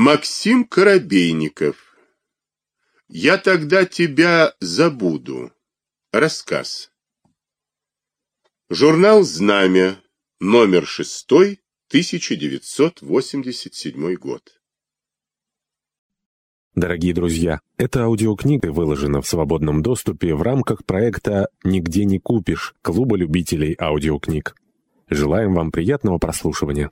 Максим Коробейников. Я тогда тебя забуду. Рассказ. Журнал Знамя, номер 6, 1987 год. Дорогие друзья, эта аудиокнига выложена в свободном доступе в рамках проекта «Нигде не купишь» Клуба любителей аудиокниг. Желаем вам приятного прослушивания.